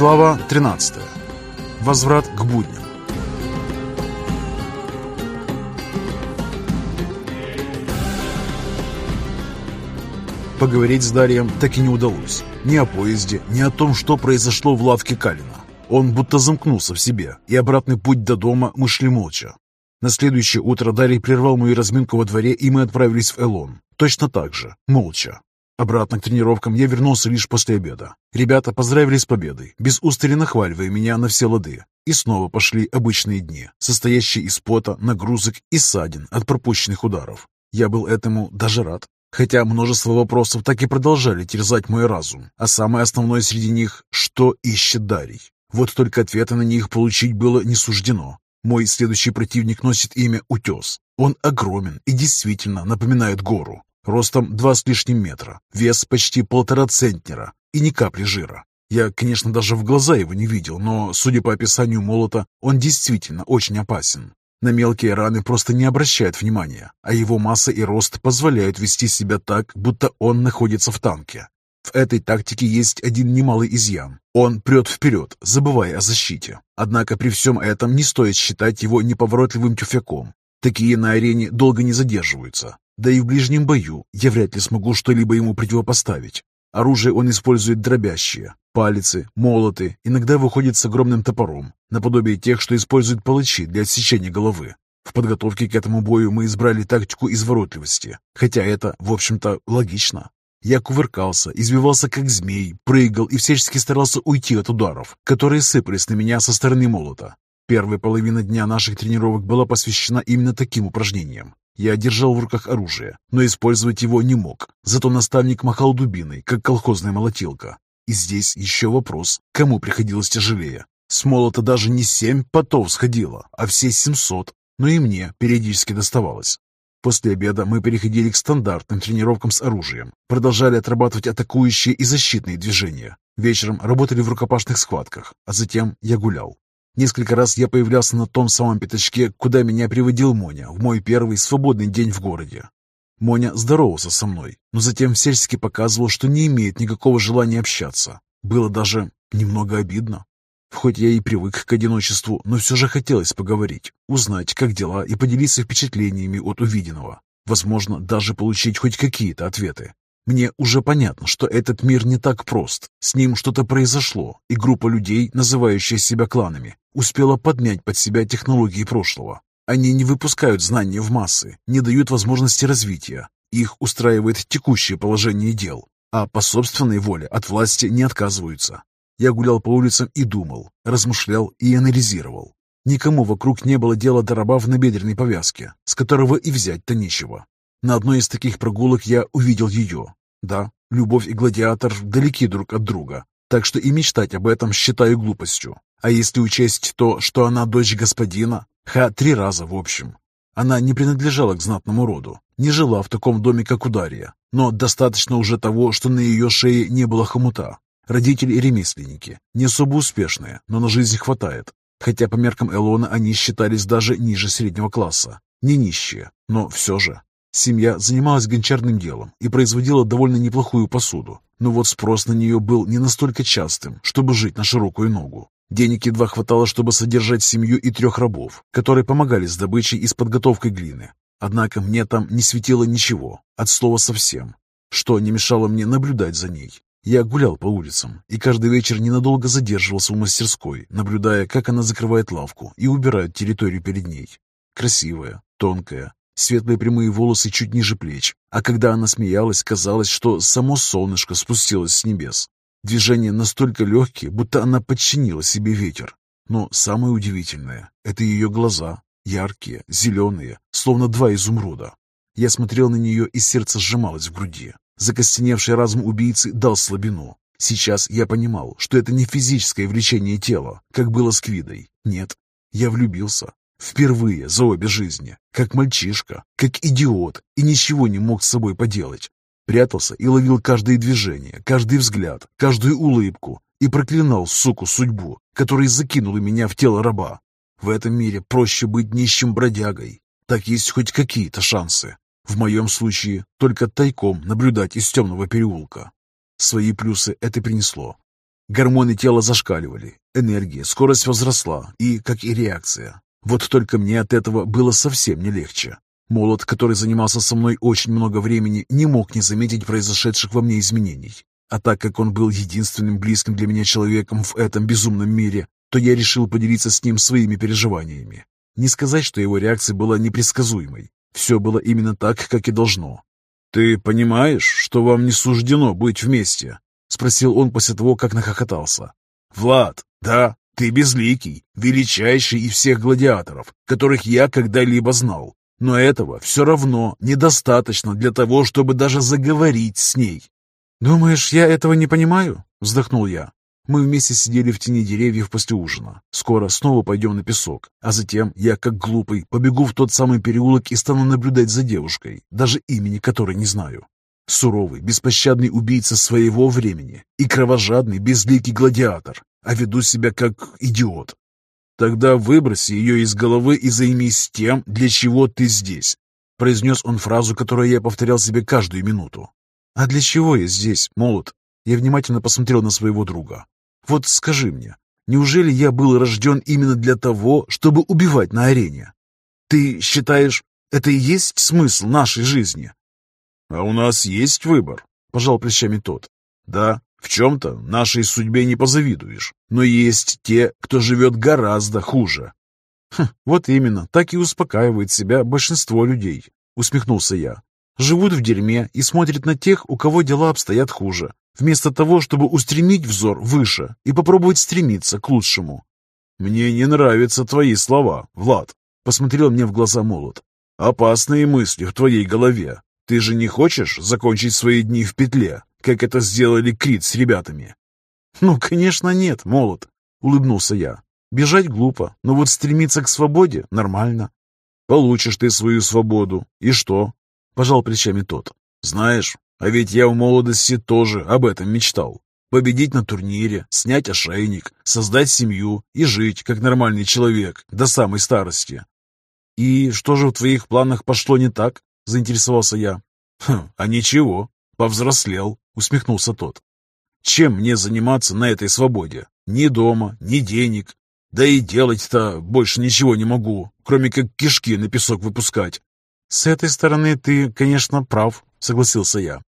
Глава 13. Возврат к будням. Поговорить с Дарием так и не удалось. Ни о поезде, ни о том, что произошло в лавке Калина. Он будто замкнулся в себе, и обратный путь до дома мы шли молча. На следующее утро Дарий прервал мою разминку во дворе, и мы отправились в Элон. Точно так же, молча. Обратно к тренировкам я вернулся лишь после обеда. Ребята поздравили с победой, без устали нахваливая меня на все лады. И снова пошли обычные дни, состоящие из пота, нагрузок и ссадин от пропущенных ударов. Я был этому даже рад. Хотя множество вопросов так и продолжали терзать мой разум, а самое основное среди них – что ищет Дарий? Вот только ответа на них получить было не суждено. Мой следующий противник носит имя Утес. Он огромен и действительно напоминает гору. Ростом два с лишним метра, вес почти полтора центнера и ни капли жира. Я, конечно, даже в глаза его не видел, но, судя по описанию молота, он действительно очень опасен. На мелкие раны просто не обращает внимания, а его масса и рост позволяют вести себя так, будто он находится в танке. В этой тактике есть один немалый изъян. Он прет вперед, забывая о защите. Однако при всем этом не стоит считать его неповоротливым тюфяком. Такие на арене долго не задерживаются. Да и в ближнем бою я вряд ли смогу что-либо ему противопоставить. Оружие он использует дробящие. Палицы, молоты, иногда выходит с огромным топором, наподобие тех, что используют палачи для отсечения головы. В подготовке к этому бою мы избрали тактику изворотливости, хотя это, в общем-то, логично. Я кувыркался, извивался как змей, прыгал и всячески старался уйти от ударов, которые сыпались на меня со стороны молота. Первая половина дня наших тренировок была посвящена именно таким упражнениям. Я держал в руках оружие, но использовать его не мог. Зато наставник махал дубиной, как колхозная молотилка. И здесь еще вопрос, кому приходилось тяжелее. С молота даже не семь потов сходило, а все семьсот, но и мне периодически доставалось. После обеда мы переходили к стандартным тренировкам с оружием, продолжали отрабатывать атакующие и защитные движения. Вечером работали в рукопашных схватках, а затем я гулял. Несколько раз я появлялся на том самом пятачке, куда меня приводил Моня в мой первый свободный день в городе. Моня здоровался со мной, но затем всячески показывал, что не имеет никакого желания общаться. Было даже немного обидно. Хоть я и привык к одиночеству, но все же хотелось поговорить, узнать, как дела, и поделиться впечатлениями от увиденного. Возможно, даже получить хоть какие-то ответы. Мне уже понятно, что этот мир не так прост. С ним что-то произошло, и группа людей, называющая себя кланами, успела подмять под себя технологии прошлого. Они не выпускают знания в массы, не дают возможности развития. Их устраивает текущее положение дел, а по собственной воле от власти не отказываются. Я гулял по улицам и думал, размышлял и анализировал. Никому вокруг не было дела до раба в набедренной повязке, с которого и взять-то нечего. На одной из таких прогулок я увидел ее. Да, любовь и гладиатор далеки друг от друга, так что и мечтать об этом считаю глупостью. А если учесть то, что она дочь господина, ха, три раза в общем. Она не принадлежала к знатному роду, не жила в таком доме, как у Дарья, но достаточно уже того, что на ее шее не было хомута. Родители ремесленники, не особо успешные, но на жизнь хватает. Хотя по меркам Элона они считались даже ниже среднего класса. Не нищие, но все же. Семья занималась гончарным делом и производила довольно неплохую посуду, но вот спрос на нее был не настолько частым, чтобы жить на широкую ногу. Денег едва хватало, чтобы содержать семью и трех рабов, которые помогали с добычей и с подготовкой глины. Однако мне там не светило ничего, от слова совсем, что не мешало мне наблюдать за ней. Я гулял по улицам и каждый вечер ненадолго задерживался у мастерской, наблюдая, как она закрывает лавку и убирает территорию перед ней. Красивая, тонкая, Светлые прямые волосы чуть ниже плеч, а когда она смеялась, казалось, что само солнышко спустилось с небес. Движения настолько легкие, будто она подчинила себе ветер. Но самое удивительное — это ее глаза, яркие, зеленые, словно два изумруда. Я смотрел на нее, и сердце сжималось в груди. Закостеневший разум убийцы дал слабину. Сейчас я понимал, что это не физическое влечение тела, как было с Квидой. Нет, я влюбился. Впервые за обе жизни, как мальчишка, как идиот, и ничего не мог с собой поделать. Прятался и ловил каждое движение, каждый взгляд, каждую улыбку и проклинал, суку, судьбу, которая закинула меня в тело раба. В этом мире проще быть нищим бродягой. Так есть хоть какие-то шансы. В моем случае только тайком наблюдать из темного переулка. Свои плюсы это принесло. Гормоны тела зашкаливали, энергия, скорость возросла и, как и реакция. Вот только мне от этого было совсем не легче. Молот, который занимался со мной очень много времени, не мог не заметить произошедших во мне изменений. А так как он был единственным близким для меня человеком в этом безумном мире, то я решил поделиться с ним своими переживаниями. Не сказать, что его реакция была непредсказуемой. Все было именно так, как и должно. «Ты понимаешь, что вам не суждено быть вместе?» — спросил он после того, как нахохотался. «Влад, да, ты безликий, величайший из всех гладиаторов, которых я когда-либо знал. Но этого все равно недостаточно для того, чтобы даже заговорить с ней. «Думаешь, я этого не понимаю?» — вздохнул я. Мы вместе сидели в тени деревьев после ужина. Скоро снова пойдем на песок, а затем я, как глупый, побегу в тот самый переулок и стану наблюдать за девушкой, даже имени которой не знаю. Суровый, беспощадный убийца своего времени и кровожадный, безликий гладиатор, а веду себя как идиот. «Тогда выброси ее из головы и займись тем, для чего ты здесь», произнес он фразу, которую я повторял себе каждую минуту. «А для чего я здесь, молот?» Я внимательно посмотрел на своего друга. «Вот скажи мне, неужели я был рожден именно для того, чтобы убивать на арене? Ты считаешь, это и есть смысл нашей жизни?» «А у нас есть выбор», — пожал плечами тот. «Да, в чем-то нашей судьбе не позавидуешь, но есть те, кто живет гораздо хуже. Хм, вот именно, так и успокаивает себя большинство людей, усмехнулся я. Живут в дерьме и смотрят на тех, у кого дела обстоят хуже, вместо того, чтобы устремить взор выше и попробовать стремиться к лучшему. Мне не нравятся твои слова, Влад, посмотрел мне в глаза молот. Опасные мысли в твоей голове. Ты же не хочешь закончить свои дни в петле, как это сделали Крит с ребятами. «Ну, конечно, нет, молот», — улыбнулся я. «Бежать глупо, но вот стремиться к свободе нормально». «Получишь ты свою свободу. И что?» — пожал плечами тот. «Знаешь, а ведь я в молодости тоже об этом мечтал. Победить на турнире, снять ошейник, создать семью и жить, как нормальный человек, до самой старости». «И что же в твоих планах пошло не так?» — заинтересовался я. «Хм, а ничего, повзрослел усмехнулся тот. Чем мне заниматься на этой свободе? Ни дома, ни денег. Да и делать-то больше ничего не могу, кроме как кишки на песок выпускать. С этой стороны ты, конечно, прав, согласился я.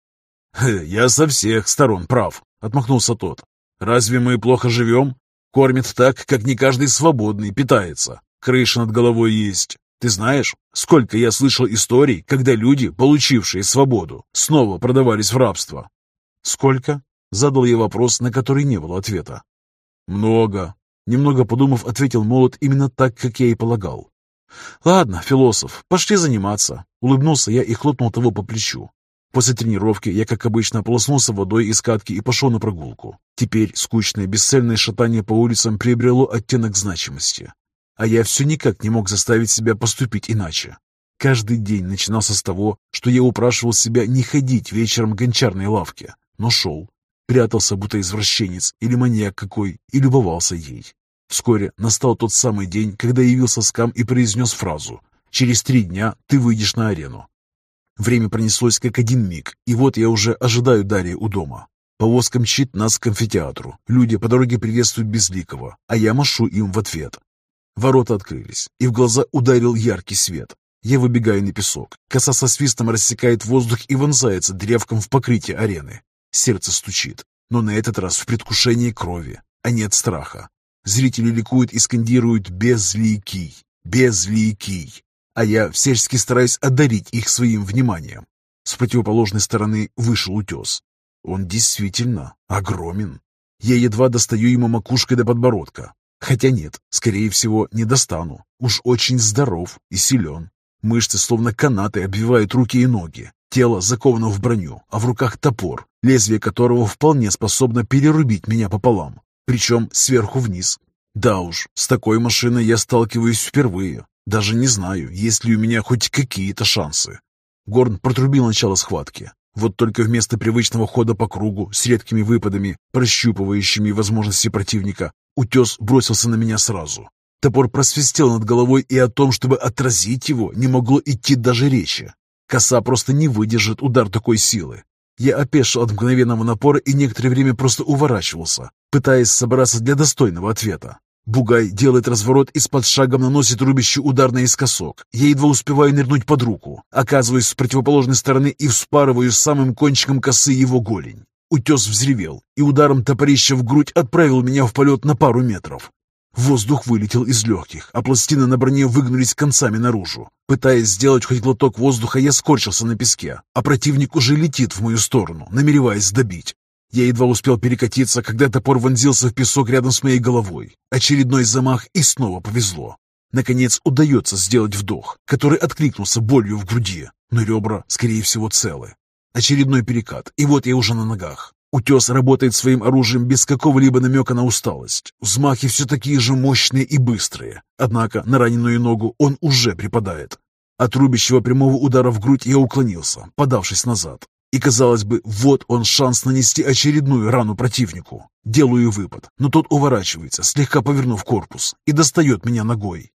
Я со всех сторон прав, отмахнулся тот. Разве мы плохо живем? Кормят так, как не каждый свободный питается. Крыша над головой есть. Ты знаешь, сколько я слышал историй, когда люди, получившие свободу, снова продавались в рабство. «Сколько?» — задал я вопрос, на который не было ответа. «Много», — немного подумав, ответил Молот именно так, как я и полагал. «Ладно, философ, пошли заниматься», — улыбнулся я и хлопнул того по плечу. После тренировки я, как обычно, ополоснулся водой из катки и пошел на прогулку. Теперь скучное, бесцельное шатание по улицам приобрело оттенок значимости. А я все никак не мог заставить себя поступить иначе. Каждый день начинался с того, что я упрашивал себя не ходить вечером к гончарной лавке, но шел, прятался, будто извращенец или маньяк какой, и любовался ей. Вскоре настал тот самый день, когда явился Скам и произнес фразу «Через три дня ты выйдешь на арену». Время пронеслось как один миг, и вот я уже ожидаю Дарьи у дома. Повозка мчит нас к амфитеатру. Люди по дороге приветствуют Безликого, а я машу им в ответ. Ворота открылись, и в глаза ударил яркий свет. Я выбегаю на песок. Коса со свистом рассекает воздух и вонзается древком в покрытие арены. Сердце стучит, но на этот раз в предвкушении крови, а не от страха. Зрители ликуют и скандируют «Безликий! Безликий!», а я всячески стараюсь одарить их своим вниманием. С противоположной стороны вышел утес. Он действительно огромен. Я едва достаю ему макушкой до подбородка. Хотя нет, скорее всего, не достану. Уж очень здоров и силен. Мышцы, словно канаты, обвивают руки и ноги. Тело заковано в броню, а в руках топор, лезвие которого вполне способно перерубить меня пополам, причем сверху вниз. Да уж, с такой машиной я сталкиваюсь впервые. Даже не знаю, есть ли у меня хоть какие-то шансы. Горн протрубил начало схватки. Вот только вместо привычного хода по кругу с редкими выпадами, прощупывающими возможности противника, утес бросился на меня сразу. Топор просвистел над головой, и о том, чтобы отразить его, не могло идти даже речи. Коса просто не выдержит удар такой силы. Я опешил от мгновенного напора и некоторое время просто уворачивался, пытаясь собраться для достойного ответа. Бугай делает разворот и с подшагом наносит рубящий удар наискосок. Я едва успеваю нырнуть под руку, оказываюсь с противоположной стороны и вспарываю самым кончиком косы его голень. Утес взревел и ударом топорища в грудь отправил меня в полет на пару метров. Воздух вылетел из легких, а пластины на броне выгнулись концами наружу. Пытаясь сделать хоть глоток воздуха, я скорчился на песке, а противник уже летит в мою сторону, намереваясь добить. Я едва успел перекатиться, когда топор вонзился в песок рядом с моей головой. Очередной замах, и снова повезло. Наконец удается сделать вдох, который откликнулся болью в груди, но ребра, скорее всего, целы. Очередной перекат, и вот я уже на ногах. Утес работает своим оружием без какого-либо намека на усталость. Взмахи все такие же мощные и быстрые. Однако на раненую ногу он уже припадает. От рубящего прямого удара в грудь я уклонился, подавшись назад. И, казалось бы, вот он шанс нанести очередную рану противнику. Делаю выпад, но тот уворачивается, слегка повернув корпус, и достает меня ногой.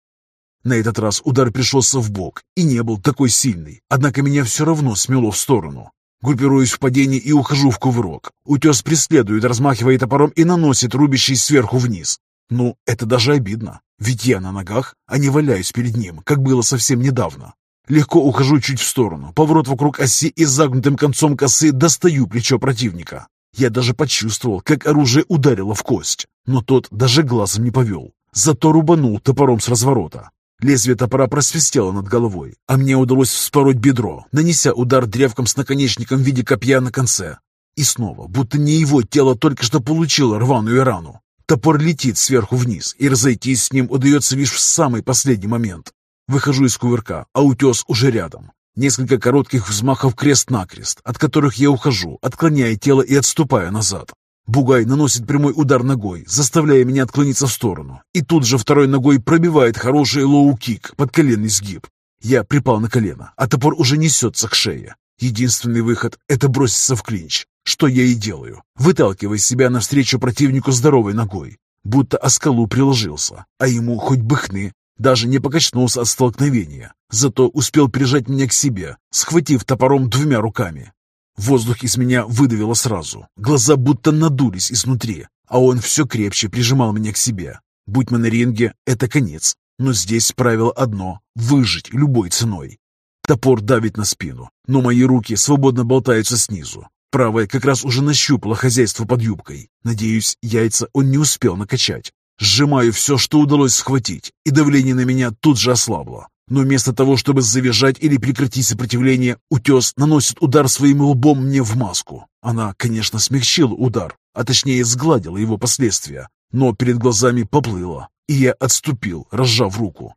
На этот раз удар пришелся в бок и не был такой сильный, однако меня все равно смело в сторону. Группируюсь в падении и ухожу в кувырок. Утес преследует, размахивая топором и наносит рубящий сверху вниз. Ну, это даже обидно, ведь я на ногах, а не валяюсь перед ним, как было совсем недавно. Легко ухожу чуть в сторону, поворот вокруг оси и загнутым концом косы достаю плечо противника. Я даже почувствовал, как оружие ударило в кость, но тот даже глазом не повел. Зато рубанул топором с разворота. Лезвие топора просвистело над головой, а мне удалось вспороть бедро, нанеся удар древком с наконечником в виде копья на конце. И снова, будто не его тело только что получило рваную рану. Топор летит сверху вниз, и разойтись с ним удается лишь в самый последний момент. Выхожу из кувырка, а утес уже рядом. Несколько коротких взмахов крест-накрест, от которых я ухожу, отклоняя тело и отступая назад. Бугай наносит прямой удар ногой, заставляя меня отклониться в сторону. И тут же второй ногой пробивает хороший лоу-кик под коленный сгиб. Я припал на колено, а топор уже несется к шее. Единственный выход — это броситься в клинч, что я и делаю, выталкивая себя навстречу противнику здоровой ногой, будто о скалу приложился, а ему хоть бы хны, даже не покачнулся от столкновения, зато успел прижать меня к себе, схватив топором двумя руками. Воздух из меня выдавило сразу, глаза будто надулись изнутри, а он все крепче прижимал меня к себе. Будь мы на ринге, это конец, но здесь правило одно — выжить любой ценой. Топор давит на спину, но мои руки свободно болтаются снизу. Правая как раз уже нащупала хозяйство под юбкой. Надеюсь, яйца он не успел накачать. Сжимаю все, что удалось схватить, и давление на меня тут же ослабло. Но вместо того, чтобы завизжать или прекратить сопротивление, утес наносит удар своим лбом мне в маску. Она, конечно, смягчила удар, а точнее сгладила его последствия, но перед глазами поплыла, и я отступил, разжав руку.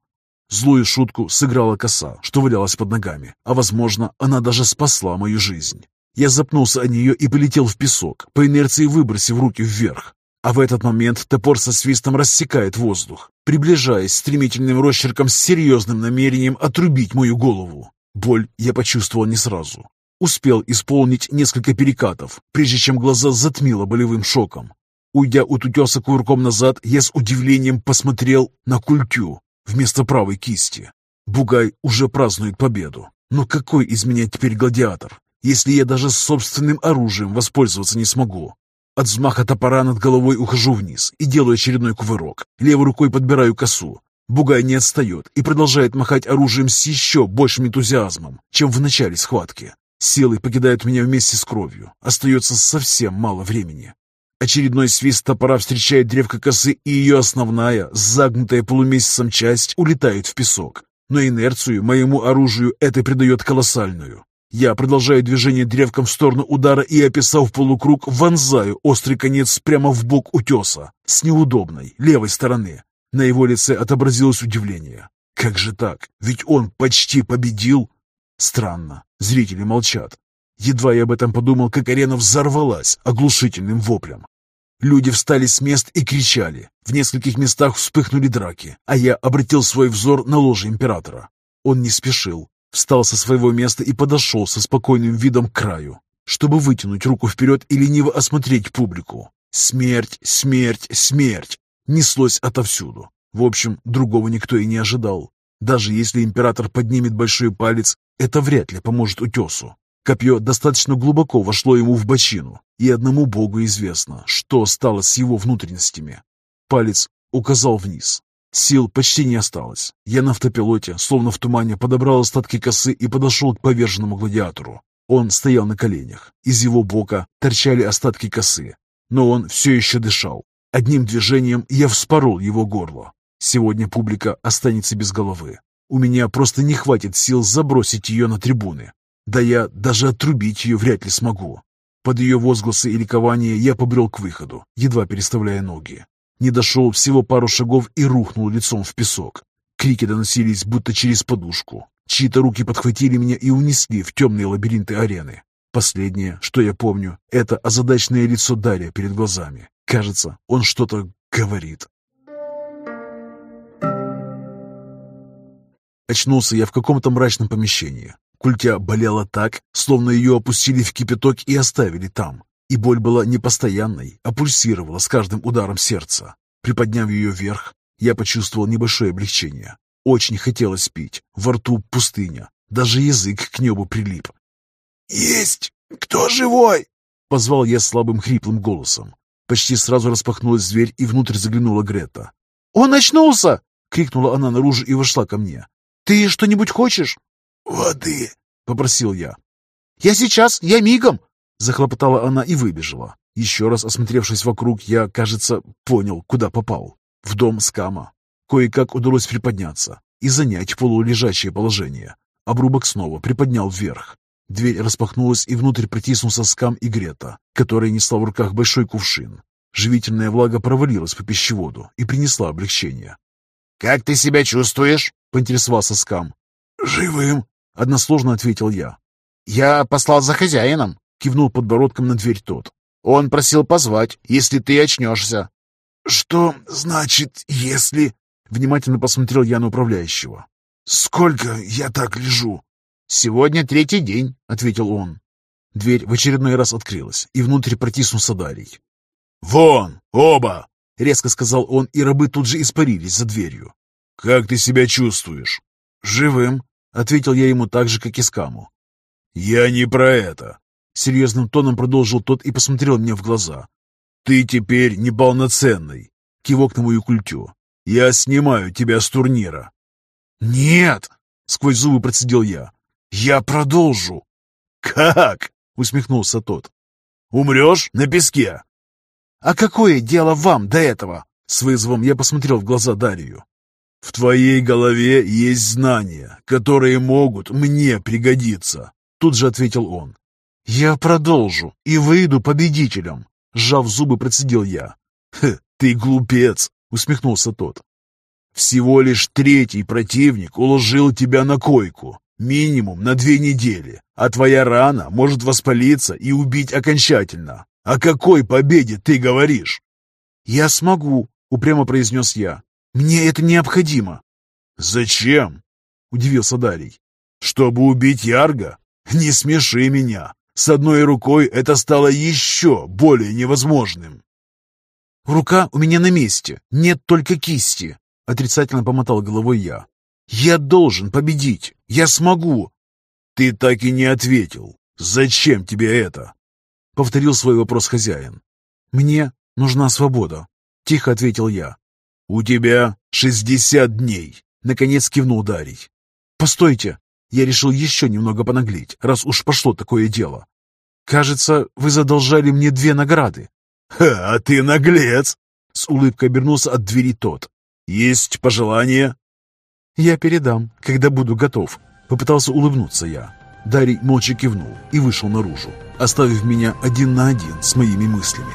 Злую шутку сыграла коса, что валялась под ногами, а, возможно, она даже спасла мою жизнь. Я запнулся о нее и полетел в песок, по инерции выбросив руки вверх. А в этот момент топор со свистом рассекает воздух, приближаясь стремительным росчерком с серьезным намерением отрубить мою голову. Боль я почувствовал не сразу. Успел исполнить несколько перекатов, прежде чем глаза затмило болевым шоком. Уйдя от утеса кувырком назад, я с удивлением посмотрел на культю вместо правой кисти. Бугай уже празднует победу. Но какой из меня теперь гладиатор, если я даже собственным оружием воспользоваться не смогу? От взмаха топора над головой ухожу вниз и делаю очередной кувырок. Левой рукой подбираю косу. Бугай не отстает и продолжает махать оружием с еще большим энтузиазмом, чем в начале схватки. Силы покидают меня вместе с кровью. Остается совсем мало времени. Очередной свист топора встречает древко косы, и ее основная, загнутая полумесяцем часть, улетает в песок. Но инерцию моему оружию это придает колоссальную. Я продолжаю движение древком в сторону удара и, описав полукруг, вонзаю острый конец прямо в бок утеса с неудобной левой стороны. На его лице отобразилось удивление. Как же так? Ведь он почти победил. Странно. Зрители молчат. Едва я об этом подумал, как арена взорвалась оглушительным воплем. Люди встали с мест и кричали. В нескольких местах вспыхнули драки, а я обратил свой взор на ложе императора. Он не спешил, Встал со своего места и подошел со спокойным видом к краю, чтобы вытянуть руку вперед и лениво осмотреть публику. Смерть, смерть, смерть! Неслось отовсюду. В общем, другого никто и не ожидал. Даже если император поднимет большой палец, это вряд ли поможет утесу. Копье достаточно глубоко вошло ему в бочину, и одному богу известно, что стало с его внутренностями. Палец указал вниз. Сил почти не осталось. Я на автопилоте, словно в тумане, подобрал остатки косы и подошел к поверженному гладиатору. Он стоял на коленях. Из его бока торчали остатки косы, но он все еще дышал. Одним движением я вспорол его горло. Сегодня публика останется без головы. У меня просто не хватит сил забросить ее на трибуны. Да я даже отрубить ее вряд ли смогу. Под ее возгласы и ликование я побрел к выходу, едва переставляя ноги. Не дошел всего пару шагов и рухнул лицом в песок. Крики доносились будто через подушку. Чьи-то руки подхватили меня и унесли в темные лабиринты арены. Последнее, что я помню, это озадаченное лицо Дарья перед глазами. Кажется, он что-то говорит. Очнулся я в каком-то мрачном помещении. Культя болела так, словно ее опустили в кипяток и оставили там. И боль была не постоянной, а пульсировала с каждым ударом сердца. Приподняв ее вверх, я почувствовал небольшое облегчение. Очень хотелось пить, во рту пустыня, даже язык к небу прилип. «Есть! Кто живой?» — позвал я слабым хриплым голосом. Почти сразу распахнулась дверь, и внутрь заглянула Грета. «Он очнулся!» — крикнула она наружу и вошла ко мне. «Ты что-нибудь хочешь?» «Воды!» — попросил я. «Я сейчас, я мигом!» — захлопотала она и выбежала. Еще раз осмотревшись вокруг, я, кажется, понял, куда попал. В дом Скама. Кое-как удалось приподняться и занять полулежачее положение. Обрубок снова приподнял вверх. Дверь распахнулась, и внутрь протиснулся Скам и Грета, которая несла в руках большой кувшин. Живительная влага провалилась по пищеводу и принесла облегчение. «Как ты себя чувствуешь?» — поинтересовался Скам. «Живым», — односложно ответил я. «Я послал за хозяином», — кивнул подбородком на дверь тот. «Он просил позвать, если ты очнешься». «Что значит «если»?» — внимательно посмотрел я на управляющего. «Сколько я так лежу?» «Сегодня третий день», — ответил он. Дверь в очередной раз открылась, и внутрь протиснулся Дарий. «Вон, оба!» — резко сказал он, и рабы тут же испарились за дверью. «Как ты себя чувствуешь?» «Живым», — ответил я ему так же, как и Скаму. «Я не про это», — серьезным тоном продолжил тот и посмотрел мне в глаза. «Ты теперь неполноценный», — кивок на мою культю. «Я снимаю тебя с турнира». «Нет!» — сквозь зубы процедил я. «Я продолжу!» «Как?» — усмехнулся тот. «Умрешь на песке?» «А какое дело вам до этого?» С вызовом я посмотрел в глаза Дарью. «В твоей голове есть знания, которые могут мне пригодиться», тут же ответил он. «Я продолжу и выйду победителем», сжав зубы, процедил я. «Хе, ты глупец», усмехнулся тот. «Всего лишь третий противник уложил тебя на койку. Минимум на две недели, а твоя рана может воспалиться и убить окончательно. О какой победе ты говоришь? Я смогу, упрямо произнес я. Мне это необходимо. Зачем? Удивился Дарий. Чтобы убить Ярга? Не смеши меня. С одной рукой это стало еще более невозможным. Рука у меня на месте, нет только кисти. Отрицательно помотал головой я. Я должен победить. Я смогу. Ты так и не ответил. Зачем тебе это? Повторил свой вопрос хозяин. Мне нужна свобода. Тихо ответил я. У тебя шестьдесят дней. Наконец кивнул Дарий. Постойте. Я решил еще немного понаглеть, раз уж пошло такое дело. Кажется, вы задолжали мне две награды. Ха, а ты наглец! С улыбкой обернулся от двери тот. Есть пожелание? «Я передам, когда буду готов», — попытался улыбнуться я. Дарий молча кивнул и вышел наружу, оставив меня один на один с моими мыслями.